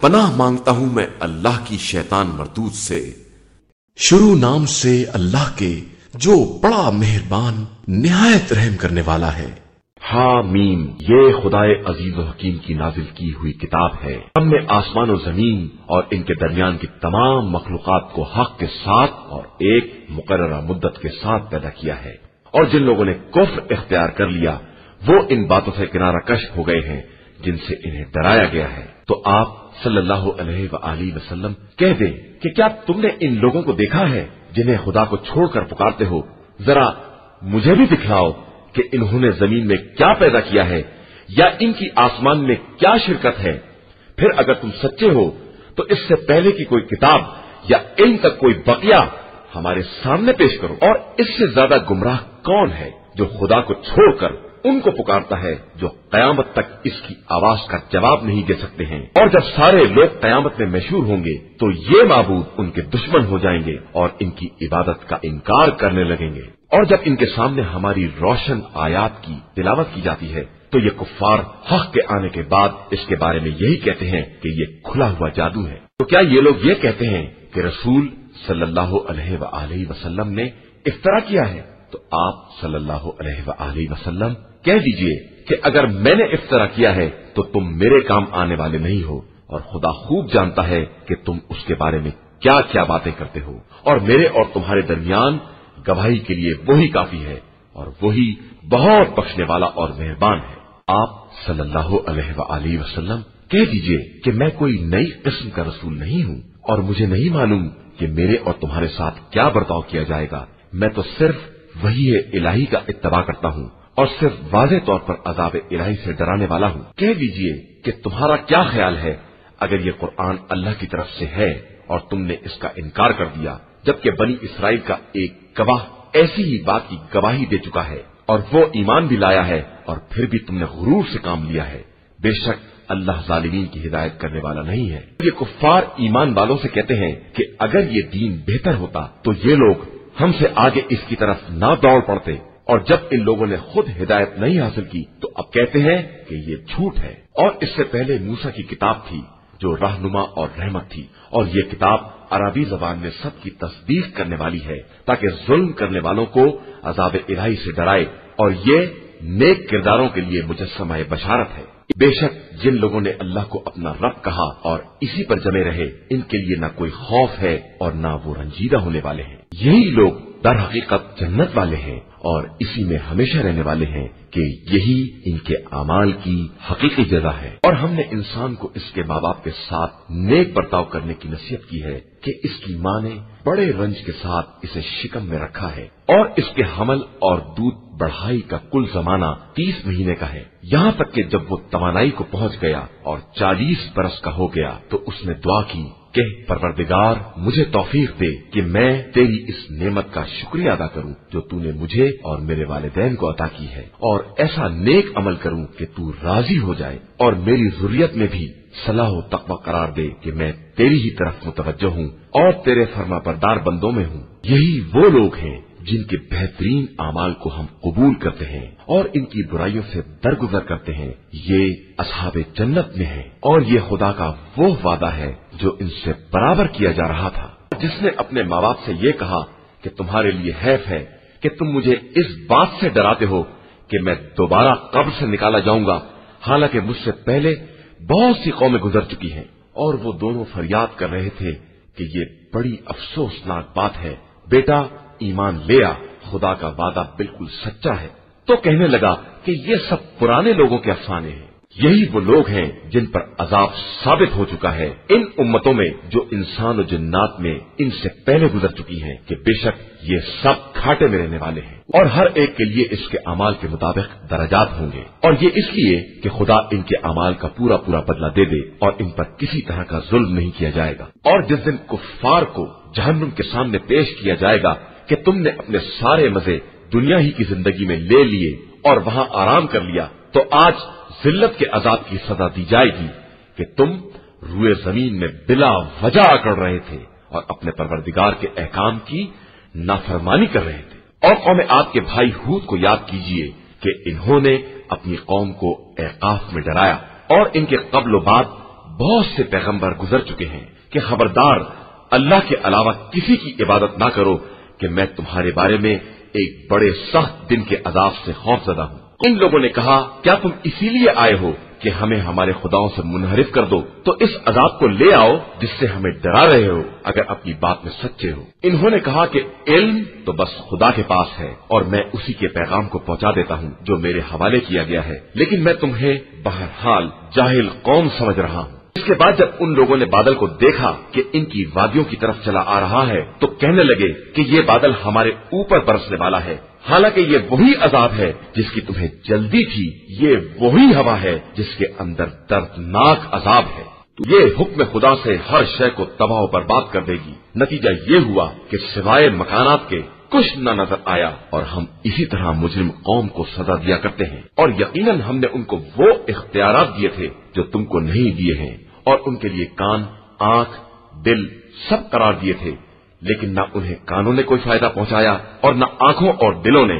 پناہ مانگتا ہوں میں اللہ کی شیطان مردود سے۔ شروع نام سے اللہ کے جو بڑا مہربان، نہایت رحم کرنے والا ہے۔ ہاں میم یہ خدائے عزیز و حکیم کی نازل کی ہوئی کتاب ہے۔ ہم نے آسمان و زمین اور ان کے درمیان کی تمام مخلوقات کو حق کے ساتھ اور ایک مقررہ مدت کے ساتھ پیدا کیا ہے۔ اور جن لوگوں نے کفر اختیار کر لیا، وہ ان باتوں سے کنارہ کش ہو گئے ہیں جن سے انہیں ڈرایا گیا ہے۔ تو آپ صلی اللہ علیہ و وسلم کہہ دیں کہ کیا تم نے ان لوگوں کو دیکھا ہے جنہیں خدا کو چھوڑ کر پکارتے ہو؟ ذرا مجھے بھی دکھلاؤ کہ انہوں نے زمین میں کیا پیدا کیا ہے یا ان کی آسمان میں کیا شرکت ہے۔ پھر اگر تم سچے ہو تو اس سے پہلے کی کوئی کتاب یا ان تک کوئی بقیہ ہمارے سامنے پیش کرو۔ اور اس سے زیادہ گمراہ کون ہے جو خدا کو چھوڑ کر ان کو پکارتا ہے جو قیامت تک اس کی آواز کا جواب نہیں دے سکتے ہیں۔ اور جب سارے لوگ قیامت میں مشہور ہوں گے، تو یہ معبود ان کے دشمن ہو جائیں گے اور ان کی عبادت کا انکار کرنے لگیں گے۔ اور جب ان کے سامنے ہماری روشن آیات کی تلاوت کی جاتی ہے، تو یہ کفار حق کے آنے کے بعد اس کے بارے میں یہی کہتے ہیں کہ یہ کھلا ہوا جادو ہے۔ تو کیا یہ لوگ یہ کہتے ہیں کہ رسول صلی اللہ علیہ و وسلم نے افطرا کیا ہے؟ تو آپ صلی اللہ علیہ و وسلم کہہ دیجیے کہ اگر میں نے افطرا کیا ہے تو تم میرے کام آنے والے نہیں ہو اور خدا خوب جانتا ہے کہ تم اس کے بارے میں کیا کیا باتیں کرتے ہو اور میرے اور تمہارے درمیان گواہی کے لیے وہی کافی ہے اور وہی بہت بخشنے والا اور مہربان ہے۔ آپ صلی اللہ علیہ و وسلم کہہ دیجیے کہ میں کوئی نئی قسم کا رسول نہیں ہوں اور مجھے نہیں معلوم کہ میرے اور تمہارے ساتھ کیا برتاؤ کیا جائے گا۔ میں تو صرف وہی الہی کا اتباع کرتا ہوں اور صرف واضح طور پر عذاب الہی سے ڈرانے والا ہوں۔ کہہ دیجیے کہ تمہارا کیا خیال ہے؟ اگر یہ قرآن اللہ کی طرف سے ہے اور تم نے اس کا انکار کر دیا، جبکہ بنی اسرائیل کا ایک گواہ ایسی ہی بات کی گواہی دے چکا ہے اور وہ ایمان بھی لایا ہے اور پھر بھی تم نے غرور سے کام لیا ہے۔ بے شک اللہ ظالمین کی ہدایت کرنے والا نہیں ہے۔ یہ کفار ایمان والوں سے کہتے ہیں کہ اگر یہ دین بہتر ہوتا تو یہ لوگ ہم سے آگے اس کی طرف نہ دوڑ پڑتے اور جب ان لوگوں نے خود ہدایت نہیں حاصل کی تو اب کہتے ہیں کہ یہ جھوٹ ہے۔ اور اس سے پہلے موسا کی کتاب تھی جو رہنما اور رحمت تھی اور یہ کتاب عربی زبان میں سب کی تصدیق کرنے والی ہے تاکہ ظلم کرنے والوں کو عذاب الہی سے ڈرائے اور یہ نیک کرداروں کے لیے مجسمہ بشارت ہے۔ بے شک جن لوگوں نے اللہ کو اپنا رب کہا اور اسی پر جمے رہے، ان کے لیے نہ کوئی خوف ہے اور نہ وہ رنجیدہ ہونے والے ہیں۔ یہی لوگ در حقیقت جنت والے ہیں اور اسی میں ہمیشہ رہنے والے ہیں کہ یہی ان کے اعمال کی حقیقی جگہ ہے۔ اور ہم نے انسان کو اس کے ماں باپ کے ساتھ نیک برتاؤ کرنے کی نصیحت کی ہے کہ اس کی ماں نے بڑے رنج کے ساتھ اسے شکم میں رکھا ہے اور اس کے حمل اور دودھ بڑھائی کا کل زمانہ تیس مہینے کا ہے۔ یہاں تک کہ جب وہ توانائی کو پہنچ گیا اور چالیس برس کا ہو گیا تو اس نے دعا کی کہ پروردگار، مجھے توفیق دے کہ میں تیری اس نعمت کا شکریہ ادا کروں جو تو نے مجھے اور میرے والدین کو عطا کی ہے۔ اور ایسا نیک عمل کروں کہ تو راضی ہو جائے اور میری ضروریت میں بھی صلاح و تقوی قرار دے کہ میں تیری ہی طرف متوجہ ہوں اور تیرے فرما بردار بندوں میں ہوں۔ یہی وہ لوگ ہیں جن کے بہترین اعمال کو ہم قبول کرتے ہیں اور ان کی برائیوں سے درگزر کرتے ہیں، یہ اصحاب جنت میں ہیں۔ اور یہ خدا کا وہ وعدہ ہے جو ان سے برابر کیا جا رہا تھا۔ جس نے اپنے ماں باپ سے یہ کہا کہ تمہارے لیے حیف ہے کہ تم مجھے اس بات سے ڈراتے ہو کہ میں دوبارہ قبر سے نکالا جاؤں گا۔ حالانکہ مجھ سے پہلے بہت سی قومیں گزر چکی ہیں اور وہ دونوں فریاد کر رہے تھے کہ یہ بڑی افسوسناک بات ہے۔ بیٹا ایمان لیا خدا کا وعدہ بالکل سچا ہے۔ تو کہنے لگا کہ یہ سب پرانے لوگوں کے افسانے ہیں۔ یہی وہ لوگ ہیں جن پر عذاب ثابت ہو چکا ہے۔ ان امتوں میں جو انسان و جنات میں ان سے پہلے گزر چکی ہیں کہ بے شک یہ سب کھاٹے میں رہنے والے ہیں۔ اور ہر ایک کے لیے اس کے امال کے مطابق درجات ہوں گے۔ اور یہ اس لیے کہ خدا ان کے امال کا پورا پورا بدلہ دے دے اور ان پر کسی طرح کا ظلم نہیں کیا جائے گا۔ اور جس دن کفار کو جہنم کے سامنے پیش کیا جائے گا کہ تم نے اپنے سارے مزے دنیا ہی کی زندگی میں لے لیے اور وہاں آرام کر لیا، تو آج ذلت کے عذاب کی سزا دی جائے گی کہ تم روئے زمین میں بلا وجہ اکڑ رہے تھے اور اپنے پروردگار کے احکام کی نافرمانی کر رہے تھے۔ اور قوم آپ کے بھائی ہود کو یاد کیجیے کہ انہوں نے اپنی قوم کو احقاف میں ڈرایا اور ان کے قبل و بعد بہت سے پیغمبر گزر چکے ہیں کہ خبردار اللہ کے علاوہ کسی کی عبادت نہ کرو کہ میں تمہارے بارے میں ایک بڑے سخت دن کے عذاب سے خوف زدہ ہوں۔ ان لوگوں نے کہا، کیا تم اسی لیے آئے ہو کہ ہمیں ہمارے خداؤں سے منحرف کر دو؟ تو اس عذاب کو لے آؤ جس سے ہمیں ڈرا رہے ہو، اگر اپنی بات میں سچے ہو۔ انہوں نے کہا کہ علم تو بس خدا کے پاس ہے، اور میں اسی کے پیغام کو پہنچا دیتا ہوں جو میرے حوالے کیا گیا ہے۔ لیکن میں تمہیں بہرحال جاہل قوم سمجھ رہا ہوں۔ اس کے بعد جب ان لوگوں نے بادل کو دیکھا کہ ان کی وادیوں کی طرف چلا آ رہا ہے، تو کہنے لگے کہ یہ بادل ہمارے اوپر برسنے والا ہے۔ حالانکہ یہ وہی عذاب ہے جس کی تمہیں جلدی تھی، یہ وہی ہوا ہے جس کے اندر دردناک عذاب ہے۔ یہ حکم خدا سے ہر شے کو تباہ و برباد کر دے گی۔ نتیجہ یہ ہوا کہ سوائے مکانات کے کچھ نہ نظر آیا اور ہم اسی طرح مجرم قوم کو سزا دیا کرتے ہیں۔ اور یقیناً ہم نے ان کو وہ اختیارات دیے تھے جو تم کو نہیں دیے ہیں۔ اور ان کے لیے کان، آنکھ، دل سب قرار دیے تھے، لیکن نہ انہیں کانوں نے کوئی فائدہ پہنچایا اور نہ آنکھوں اور دلوں نے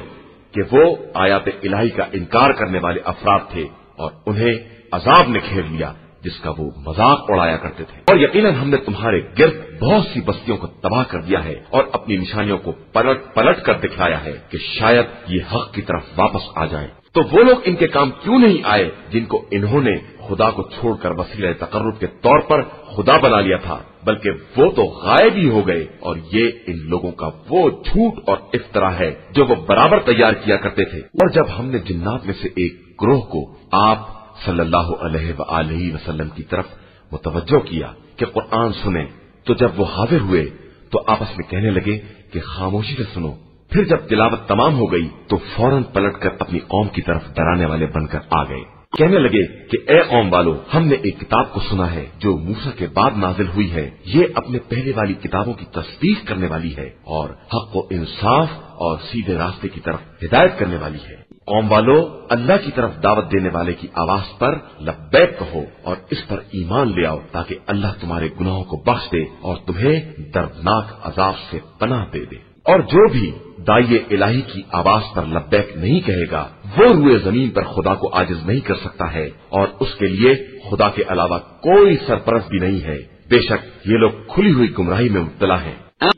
کہ وہ آیات الہی کا انکار کرنے والے افراد تھے اور انہیں عذاب نے گھیر لیا، جس کا وہ مذاق اڑایا کرتے تھے۔ اور یقیناً ہم نے تمہارے گرد بہت سی بستیوں کو تباہ کر دیا ہے اور اپنی نشانیوں کو پلٹ پلٹ کر دکھایا ہے کہ شاید یہ حق کی طرف واپس آ جائیں۔ تو وہ لوگ ان کے کام کیوں نہیں آئے جن کو انہوں نے خدا کو چھوڑ کر وسیلہ تقرب کے طور پر خدا بنا لیا تھا، بلکہ وہ تو غائب ہی ہو گئے اور یہ ان لوگوں کا وہ جھوٹ اور افطرا ہے جو وہ برابر تیار کیا کرتے تھے۔ اور جب ہم نے جنات میں سے ایک گروہ کو آپ صلی اللہ علیہ و وسلم کی طرف متوجہ کیا کہ قرآن سنیں، تو جب وہ حاضر ہوئے تو آپس میں کہنے لگے کہ خاموشی سے سنو پھر جب تلاوت تمام ہو گئی تو فوراً پلٹ کر اپنی قوم کی طرف ڈرانے والے بن کر آ گئے۔ کہنے لگے کہ اے قوم والو، ہم نے ایک کتاب کو سنا ہے جو موسا کے بعد نازل ہوئی ہے۔ یہ اپنے پہلے والی کتابوں کی تصدیق کرنے والی ہے اور حق و انصاف اور سیدھے راستے کی طرف ہدایت کرنے والی ہے۔ قوم والو، اللہ کی طرف دعوت دینے والے کی آواز پر لبیک کہو اور اس پر ایمان لے آؤ تاکہ اللہ تمہارے گناہوں کو بخش دے اور تمہیں دردناک عذاب سے پناہ دے دے۔ اور جو بھی دائیں الہی کی آواز پر لبیک نہیں کہے گا۔ وہ روئے زمین پر خدا کو آجز نہیں کر سکتا ہے اور اس کے لیے خدا کے علاوہ کوئی سرپرست بھی نہیں ہے۔ بے شک یہ لوگ کھلی ہوئی گمراہی میں مبتلا ہیں۔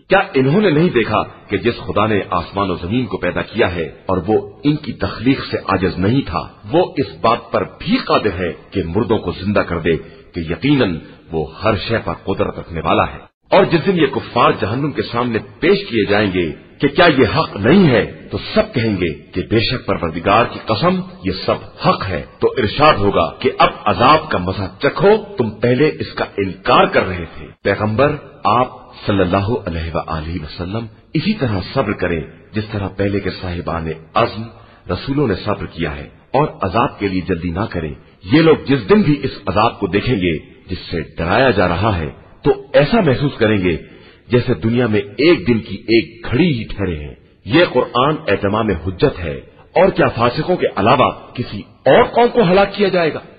کیا انہوں نے نہیں دیکھا کہ جس خدا نے آسمان و زمین کو پیدا کیا ہے اور وہ ان کی تخلیق سے آجز نہیں تھا، وہ اس بات پر بھی قادر ہے کہ مردوں کو زندہ کر دے کہ یقیناً وہ ہر شے پر قدرت رکھنے والا ہے۔ اور جس دن یہ کفار جہنم کے سامنے پیش کیے جائیں گے کہ کیا یہ حق نہیں ہے تو سب کہیں گے کہ بے شک پروردگار کی قسم یہ سب حق ہے۔ تو ارشاد ہوگا کہ اب عذاب کا مزہ چکھو، تم پہلے اس کا انکار کر رہے تھے۔ پیغمبر، آپ صلی اللہ علیہ وآلہ وسلم، اسی طرح صبر کریں جس طرح پہلے کے صاحبان عزم رسولوں نے صبر کیا ہے۔ اور عذاب کے لیے جلدی نہ کریں۔ یہ لوگ جس دن بھی اس عذاب کو دیکھیں گے جس سے ڈرایا جا رہا ہے، تو ایسا محسوس کریں گے جیسے دنیا میں ایک دن کی ایک گھڑی ہی ٹھہرے ہیں۔ یہ قرآن اعتمام حجت ہے اور کیا فاسقوں کے علاوہ کسی اور قوم کو ہلاک کیا جائے گا؟